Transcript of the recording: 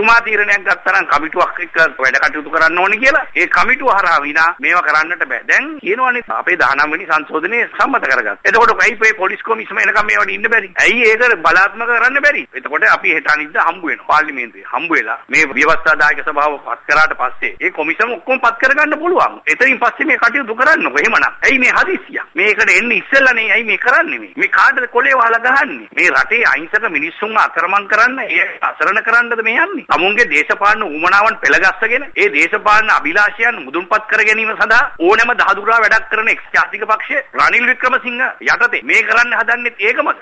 එතුමා තීරණයක් ගත්තා නම් කමිටුවක් එක්ක වැඩ කටයුතු කරන්න ඕනේ කියලා. ඒ කමිටුව හරහා විනා මේවා කරන්නට බෑ. දැන් කියනවනේ අපේ 19 වෙනි සංශෝධනයේ සම්මත කරගත්තා. එතකොට ඇයි මේ පොලිස් කොමිසම එනකම් මේවට ඉන්න බැරි? ඇයි ඒක බලාත්මක කරන්න බැරි? එතකොට අපි හෙට අනිද්දා හම්බ වෙනවා. පාර්ලිමේන්තුවේ හම්බ වෙලා මේ ව්‍යවස්ථාදායක සභාව පත් කරාට පස්සේ ඒ කොමිසම ඔක්කොම පත් කරගන්න පුළුවන්. එතනින් පස්සේ මේ කටයුතු කරන්නකො. එහෙමනම් ඇයි මේ හදිස්සිය? මේකට එන්නේ ඉස්සෙල්ලානේ ඇයි මේ කරන්නේ මේ? මේ කාටද කොලේ වහලා ගහන්නේ? මේ රටේ අහිංසක මිනිස්සුන්ව අතරමං කරන්න, ඒ අසරණ කරන්නද මේ යන්නේ? තමුන්ගේ දේශපාලන උමනාවන් පෙළගස්සගෙන ඒ දේශපාලන අභිලාෂයන් මුදුන්පත් කර ගැනීම සඳහා ඕනෑම දහදුරා වැඩක් කරන එක්ස් ජාතික පක්ෂය රනිල් වික්‍රමසිංහ යටතේ මේ කරන්න හදන්නේ ඒකමද?